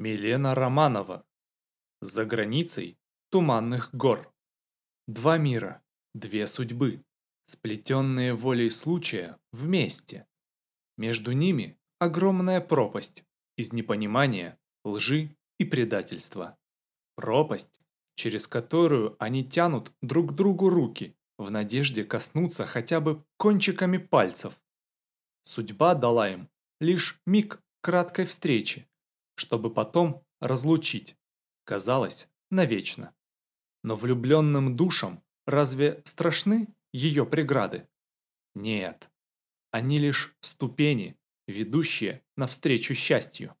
Милена Романова. За границей туманных гор. Два мира, две судьбы, сплетенные волей случая вместе. Между ними огромная пропасть из непонимания, лжи и предательства. Пропасть, через которую они тянут друг другу руки в надежде коснуться хотя бы кончиками пальцев. Судьба дала им лишь миг краткой встречи, чтобы потом разлучить, казалось, навечно. Но влюбленным душам разве страшны ее преграды? Нет, они лишь ступени, ведущие навстречу счастью.